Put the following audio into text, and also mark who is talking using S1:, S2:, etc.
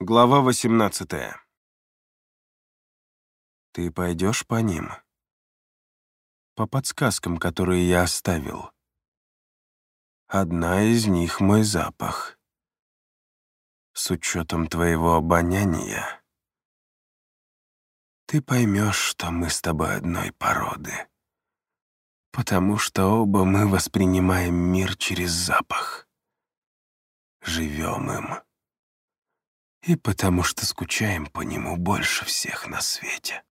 S1: Глава 18 Ты пойдешь по ним? По подсказкам, которые я оставил. Одна из них — мой запах. С учетом твоего обоняния, ты поймешь, что мы с тобой одной породы. Потому что оба мы воспринимаем мир через запах. Живем им и потому что скучаем по нему больше всех на свете.